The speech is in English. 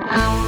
Bye.